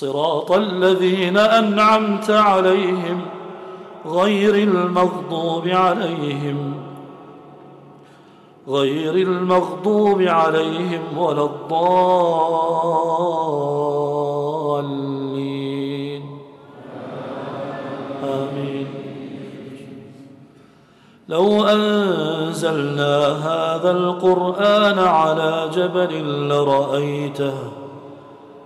صراط الذين أنعمت عليهم غير المغضوب عليهم غير المغضوب عليهم ولا الضالين. آمين. لو أنزلنا هذا القرآن على جبل لرأيته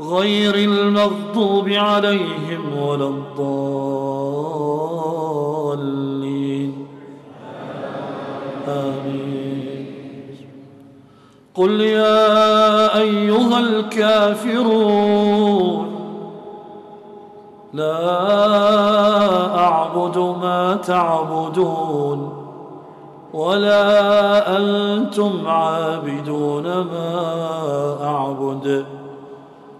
غير المغضوب عليهم ولا الضالين. آمين. قل يا أيها الكافرون لا أعبد ما تعبدون ولا أنتم عابدون ما أعبد.